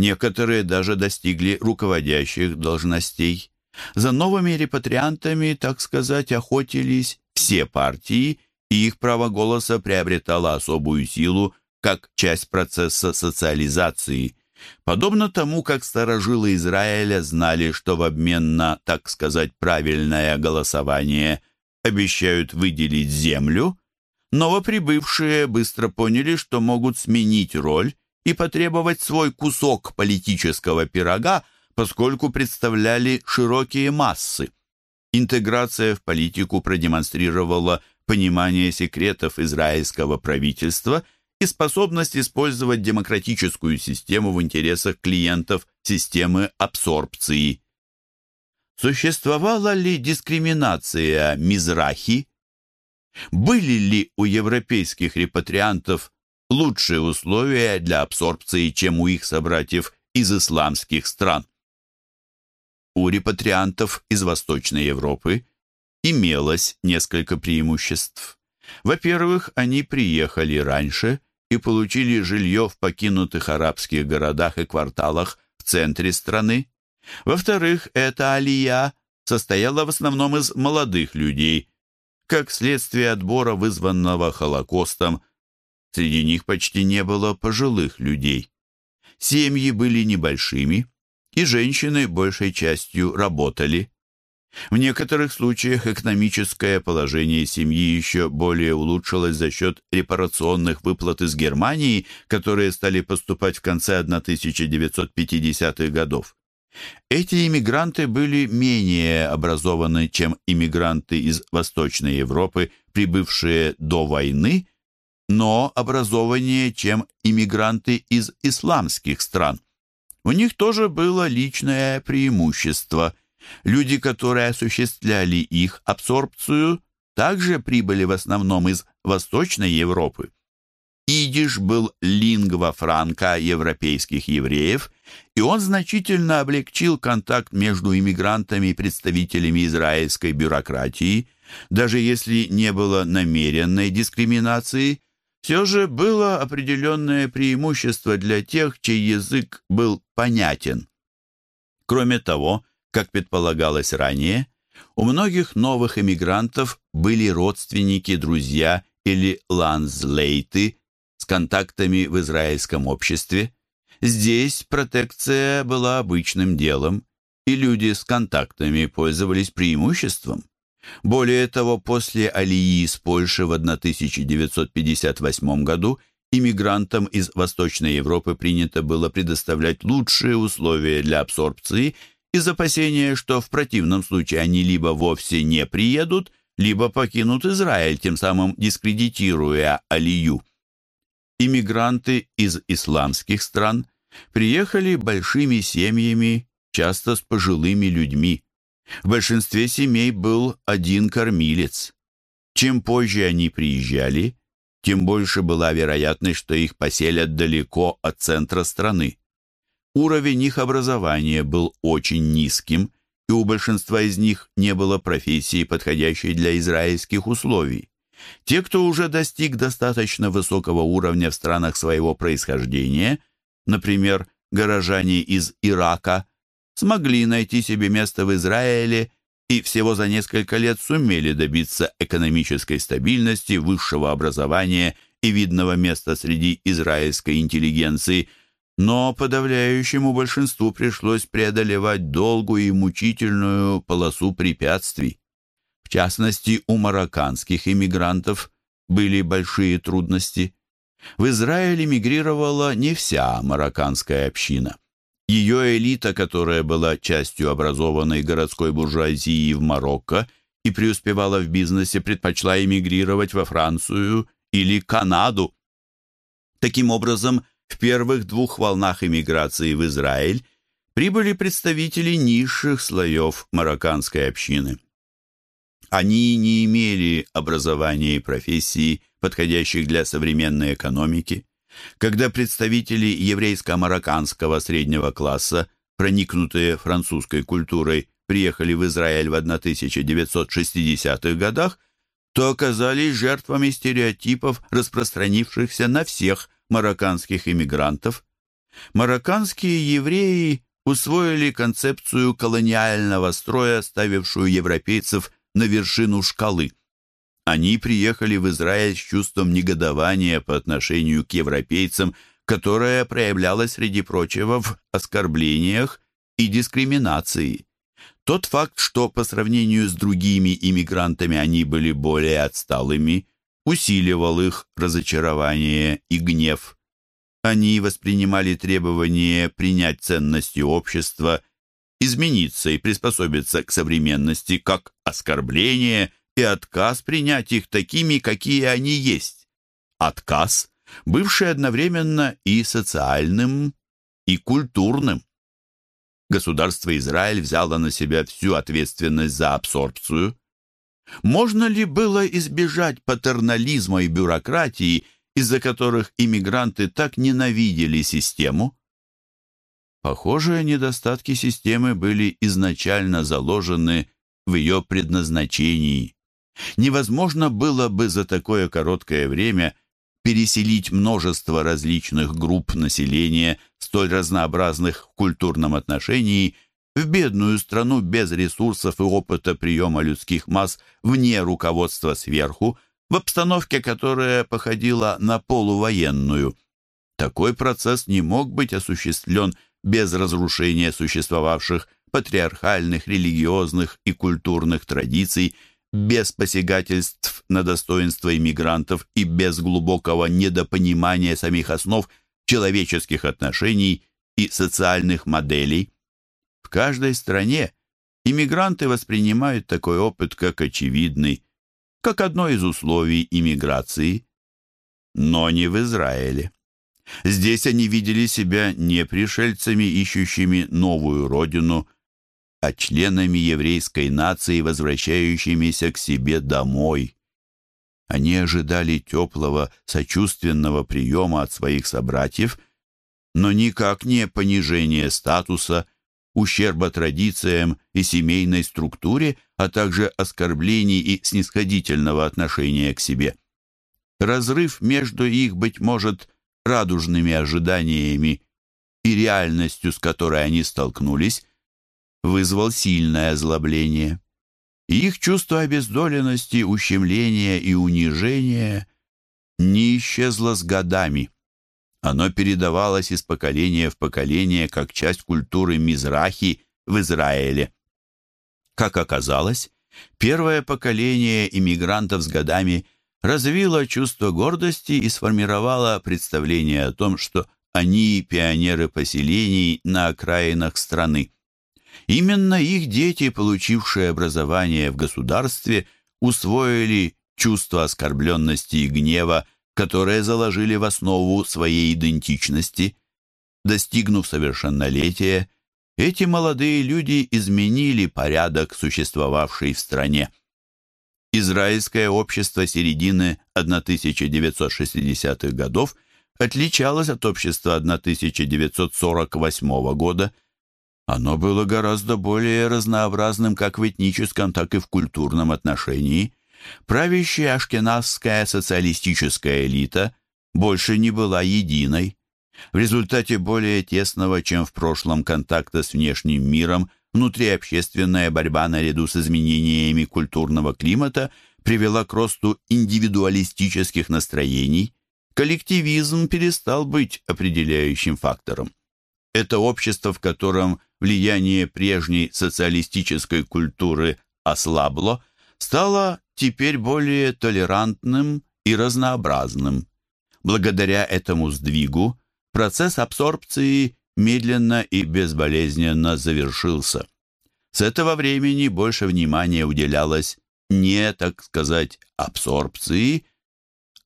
Некоторые даже достигли руководящих должностей. За новыми репатриантами, так сказать, охотились все партии, и их право голоса приобретало особую силу как часть процесса социализации. Подобно тому, как старожилы Израиля знали, что в обмен на, так сказать, правильное голосование обещают выделить землю, новоприбывшие быстро поняли, что могут сменить роль и потребовать свой кусок политического пирога, поскольку представляли широкие массы. Интеграция в политику продемонстрировала понимание секретов израильского правительства и способность использовать демократическую систему в интересах клиентов системы абсорбции. Существовала ли дискриминация Мизрахи? Были ли у европейских репатриантов лучшие условия для абсорбции, чем у их собратьев из исламских стран? У репатриантов из Восточной Европы имелось несколько преимуществ. Во-первых, они приехали раньше и получили жилье в покинутых арабских городах и кварталах в центре страны. Во-вторых, эта алия состояла в основном из молодых людей. Как следствие отбора, вызванного Холокостом, среди них почти не было пожилых людей. Семьи были небольшими, и женщины большей частью работали. В некоторых случаях экономическое положение семьи еще более улучшилось за счет репарационных выплат из Германии, которые стали поступать в конце 1950-х годов. Эти иммигранты были менее образованы, чем иммигранты из Восточной Европы, прибывшие до войны, но образованнее, чем иммигранты из исламских стран. У них тоже было личное преимущество – Люди, которые осуществляли их абсорбцию, также прибыли в основном из Восточной Европы. Идиш был лингва франка европейских евреев, и он значительно облегчил контакт между иммигрантами и представителями израильской бюрократии. Даже если не было намеренной дискриминации, все же было определенное преимущество для тех, чей язык был понятен. Кроме того, как предполагалось ранее, у многих новых эмигрантов были родственники, друзья или ланзлейты с контактами в израильском обществе. Здесь протекция была обычным делом, и люди с контактами пользовались преимуществом. Более того, после Алии из Польши в 1958 году иммигрантам из Восточной Европы принято было предоставлять лучшие условия для абсорбции из опасения, что в противном случае они либо вовсе не приедут, либо покинут Израиль, тем самым дискредитируя Алию. Иммигранты из исламских стран приехали большими семьями, часто с пожилыми людьми. В большинстве семей был один кормилец. Чем позже они приезжали, тем больше была вероятность, что их поселят далеко от центра страны. Уровень их образования был очень низким, и у большинства из них не было профессии, подходящей для израильских условий. Те, кто уже достиг достаточно высокого уровня в странах своего происхождения, например, горожане из Ирака, смогли найти себе место в Израиле и всего за несколько лет сумели добиться экономической стабильности, высшего образования и видного места среди израильской интеллигенции – но подавляющему большинству пришлось преодолевать долгую и мучительную полосу препятствий. В частности, у марокканских иммигрантов были большие трудности. В Израиль эмигрировала не вся марокканская община. Ее элита, которая была частью образованной городской буржуазии в Марокко и преуспевала в бизнесе, предпочла эмигрировать во Францию или Канаду. Таким образом, в первых двух волнах эмиграции в Израиль прибыли представители низших слоев марокканской общины. Они не имели образования и профессий, подходящих для современной экономики. Когда представители еврейско-марокканского среднего класса, проникнутые французской культурой, приехали в Израиль в 1960-х годах, то оказались жертвами стереотипов, распространившихся на всех марокканских иммигрантов. Марокканские евреи усвоили концепцию колониального строя, ставившую европейцев на вершину шкалы. Они приехали в Израиль с чувством негодования по отношению к европейцам, которое проявлялось, среди прочего, в оскорблениях и дискриминации. Тот факт, что по сравнению с другими иммигрантами они были более отсталыми, усиливал их разочарование и гнев. Они воспринимали требование принять ценности общества, измениться и приспособиться к современности как оскорбление и отказ принять их такими, какие они есть. Отказ, бывший одновременно и социальным, и культурным. Государство Израиль взяло на себя всю ответственность за абсорбцию. Можно ли было избежать патернализма и бюрократии, из-за которых иммигранты так ненавидели систему? Похожие недостатки системы были изначально заложены в ее предназначении. Невозможно было бы за такое короткое время переселить множество различных групп населения, столь разнообразных в культурном отношении, в бедную страну без ресурсов и опыта приема людских масс вне руководства сверху, в обстановке, которая походила на полувоенную. Такой процесс не мог быть осуществлен без разрушения существовавших патриархальных, религиозных и культурных традиций, без посягательств на достоинство иммигрантов и без глубокого недопонимания самих основ человеческих отношений и социальных моделей. В каждой стране иммигранты воспринимают такой опыт как очевидный, как одно из условий иммиграции, но не в Израиле. Здесь они видели себя не пришельцами, ищущими новую родину, а членами еврейской нации, возвращающимися к себе домой. Они ожидали теплого, сочувственного приема от своих собратьев, но никак не понижения статуса, ущерба традициям и семейной структуре, а также оскорблений и снисходительного отношения к себе. Разрыв между их, быть может, радужными ожиданиями и реальностью, с которой они столкнулись, вызвал сильное озлобление. их чувство обездоленности, ущемления и унижения не исчезло с годами. Оно передавалось из поколения в поколение как часть культуры Мизрахи в Израиле. Как оказалось, первое поколение иммигрантов с годами развило чувство гордости и сформировало представление о том, что они пионеры поселений на окраинах страны. Именно их дети, получившие образование в государстве, усвоили чувство оскорбленности и гнева, которые заложили в основу своей идентичности. Достигнув совершеннолетия, эти молодые люди изменили порядок, существовавший в стране. Израильское общество середины 1960-х годов отличалось от общества 1948 года – оно было гораздо более разнообразным как в этническом, так и в культурном отношении. Правящая ашкеназская социалистическая элита больше не была единой. В результате более тесного, чем в прошлом, контакта с внешним миром, внутриобщественная борьба наряду с изменениями культурного климата привела к росту индивидуалистических настроений. Коллективизм перестал быть определяющим фактором. Это общество, в котором влияние прежней социалистической культуры ослабло, стало теперь более толерантным и разнообразным. Благодаря этому сдвигу процесс абсорбции медленно и безболезненно завершился. С этого времени больше внимания уделялось не, так сказать, абсорбции,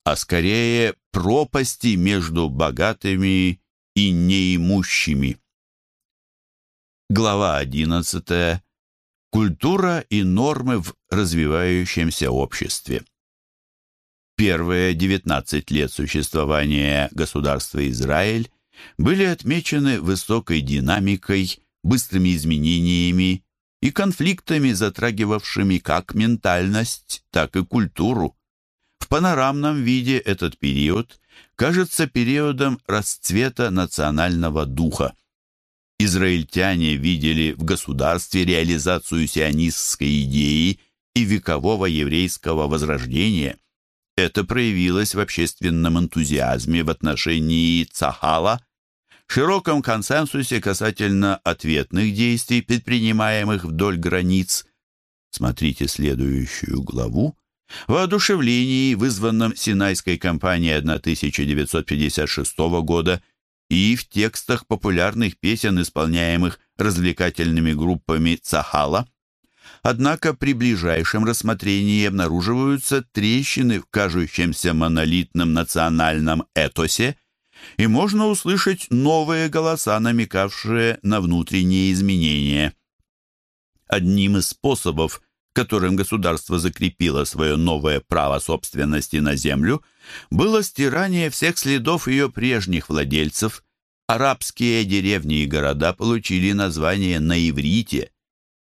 а скорее пропасти между богатыми и неимущими. Глава 11. Культура и нормы в развивающемся обществе. Первые 19 лет существования государства Израиль были отмечены высокой динамикой, быстрыми изменениями и конфликтами, затрагивавшими как ментальность, так и культуру. В панорамном виде этот период кажется периодом расцвета национального духа. Израильтяне видели в государстве реализацию сионистской идеи и векового еврейского возрождения. Это проявилось в общественном энтузиазме в отношении Цахала, широком консенсусе касательно ответных действий, предпринимаемых вдоль границ. Смотрите следующую главу. Воодушевлении, вызванном Синайской кампанией 1956 года, и в текстах популярных песен, исполняемых развлекательными группами Цахала. Однако при ближайшем рассмотрении обнаруживаются трещины в кажущемся монолитном национальном этосе, и можно услышать новые голоса, намекавшие на внутренние изменения. Одним из способов, которым государство закрепило свое новое право собственности на землю, было стирание всех следов ее прежних владельцев. Арабские деревни и города получили название на иврите.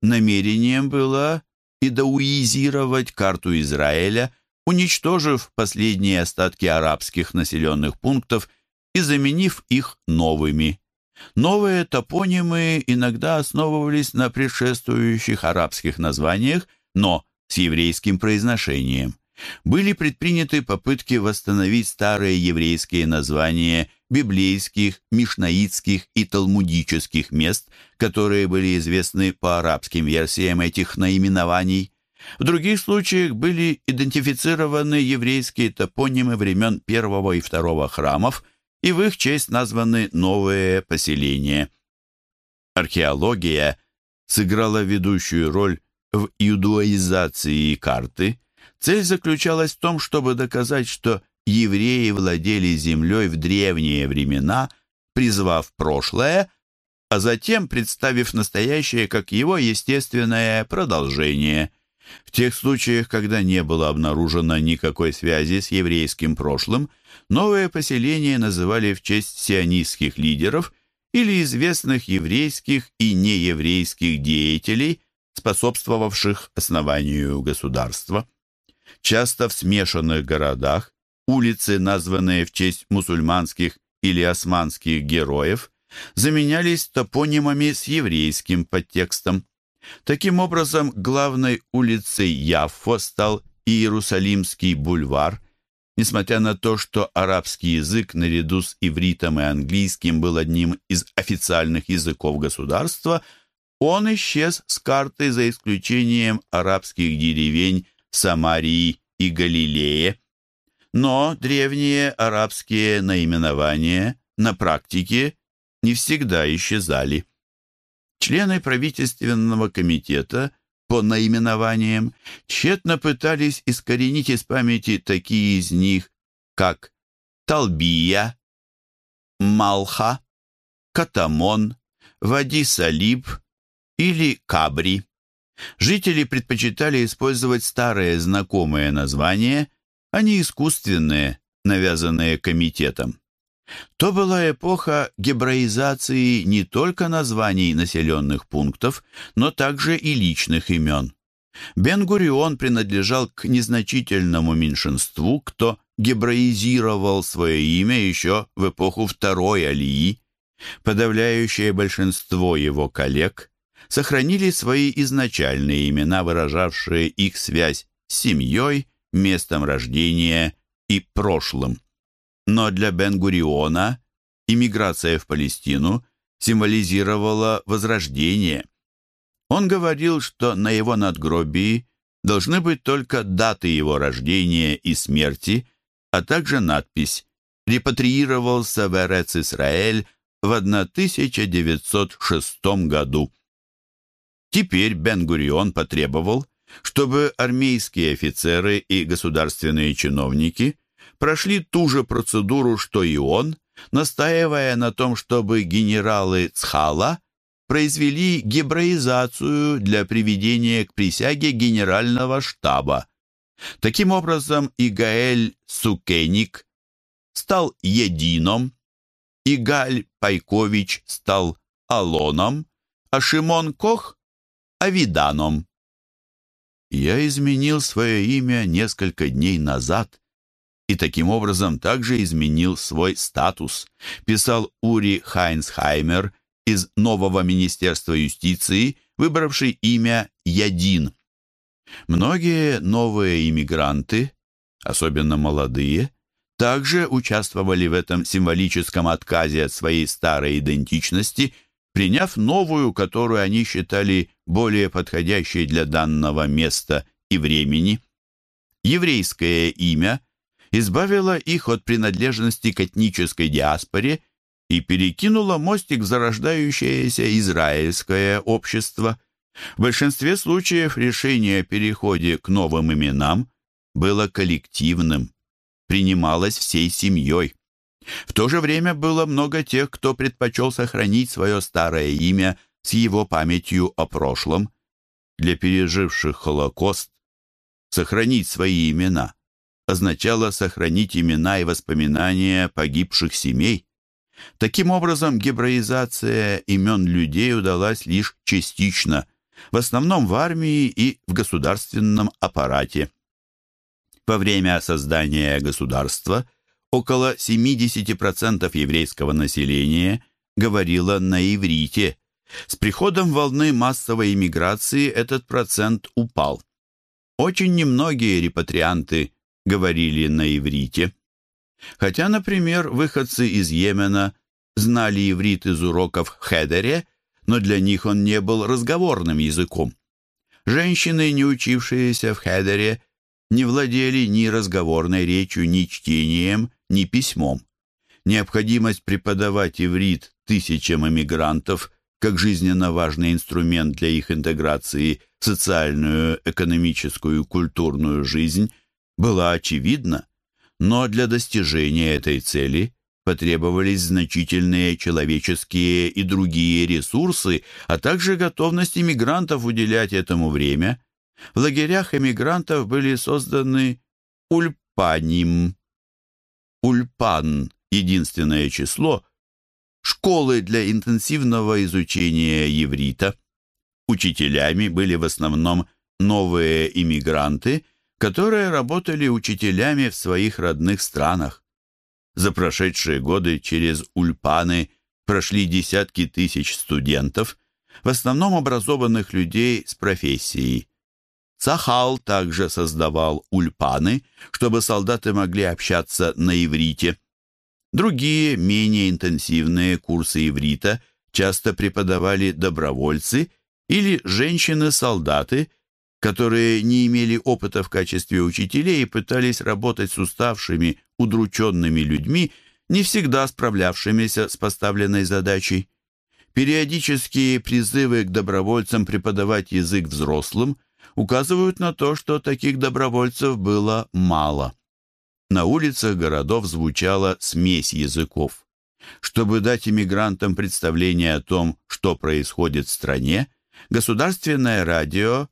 Намерением было идауизировать карту Израиля, уничтожив последние остатки арабских населенных пунктов и заменив их новыми. Новые топонимы иногда основывались на предшествующих арабских названиях, но с еврейским произношением. Были предприняты попытки восстановить старые еврейские названия библейских, мишнаитских и талмудических мест, которые были известны по арабским версиям этих наименований. В других случаях были идентифицированы еврейские топонимы времен первого и второго храмов – и в их честь названы новые поселения. Археология сыграла ведущую роль в иудуаизации карты. Цель заключалась в том, чтобы доказать, что евреи владели землей в древние времена, призвав прошлое, а затем представив настоящее как его естественное продолжение. В тех случаях, когда не было обнаружено никакой связи с еврейским прошлым, новое поселение называли в честь сионистских лидеров или известных еврейских и нееврейских деятелей, способствовавших основанию государства. Часто в смешанных городах улицы, названные в честь мусульманских или османских героев, заменялись топонимами с еврейским подтекстом. Таким образом, главной улицей Яффо стал Иерусалимский бульвар. Несмотря на то, что арабский язык наряду с ивритом и английским был одним из официальных языков государства, он исчез с карты за исключением арабских деревень Самарии и Галилея. Но древние арабские наименования на практике не всегда исчезали. Члены правительственного комитета по наименованиям тщетно пытались искоренить из памяти такие из них, как Талбия, Малха, Катамон, Вади-Салиб или Кабри. Жители предпочитали использовать старые знакомые названия, а не искусственные, навязанные комитетом. То была эпоха гебраизации не только названий населенных пунктов, но также и личных имен. Бен-Гурион принадлежал к незначительному меньшинству, кто гебраизировал свое имя еще в эпоху Второй Алии. Подавляющее большинство его коллег сохранили свои изначальные имена, выражавшие их связь с семьей, местом рождения и прошлым. Но для Бен-Гуриона иммиграция в Палестину символизировала возрождение. Он говорил, что на его надгробии должны быть только даты его рождения и смерти, а также надпись «Репатриировался в Эрец-Исраэль в 1906 году». Теперь Бен-Гурион потребовал, чтобы армейские офицеры и государственные чиновники прошли ту же процедуру, что и он, настаивая на том, чтобы генералы Цхала произвели гебраизацию для приведения к присяге генерального штаба. Таким образом, Игаэль Сукеник стал Едином, Игаль Пайкович стал Алоном, а Шимон Кох – Авиданом. Я изменил свое имя несколько дней назад и таким образом также изменил свой статус, писал Ури Хайнсхаймер из нового Министерства юстиции, выбравший имя Ядин. Многие новые иммигранты, особенно молодые, также участвовали в этом символическом отказе от своей старой идентичности, приняв новую, которую они считали более подходящей для данного места и времени. Еврейское имя избавило их от принадлежности к этнической диаспоре и перекинуло мостик в зарождающееся израильское общество. В большинстве случаев решение о переходе к новым именам было коллективным, принималось всей семьей. В то же время было много тех, кто предпочел сохранить свое старое имя с его памятью о прошлом. Для переживших Холокост сохранить свои имена означало сохранить имена и воспоминания погибших семей. Таким образом, гебраизация имен людей удалась лишь частично, в основном в армии и в государственном аппарате. Во время создания государства около 70% еврейского населения говорило на иврите. С приходом волны массовой иммиграции этот процент упал. Очень немногие репатрианты говорили на иврите. Хотя, например, выходцы из Йемена знали иврит из уроков в Хедере, но для них он не был разговорным языком. Женщины, не учившиеся в Хедере, не владели ни разговорной речью, ни чтением, ни письмом. Необходимость преподавать иврит тысячам эмигрантов как жизненно важный инструмент для их интеграции в социальную, экономическую, культурную жизнь была очевидна, но для достижения этой цели потребовались значительные человеческие и другие ресурсы, а также готовность иммигрантов уделять этому время. В лагерях эмигрантов были созданы ульпаним. Ульпан – единственное число, школы для интенсивного изучения еврита. Учителями были в основном новые иммигранты – которые работали учителями в своих родных странах. За прошедшие годы через Ульпаны прошли десятки тысяч студентов, в основном образованных людей с профессией. Цахал также создавал ульпаны, чтобы солдаты могли общаться на иврите. Другие, менее интенсивные курсы иврита часто преподавали добровольцы или женщины-солдаты, которые не имели опыта в качестве учителей и пытались работать с уставшими, удрученными людьми, не всегда справлявшимися с поставленной задачей. Периодические призывы к добровольцам преподавать язык взрослым указывают на то, что таких добровольцев было мало. На улицах городов звучала смесь языков. Чтобы дать иммигрантам представление о том, что происходит в стране, государственное радио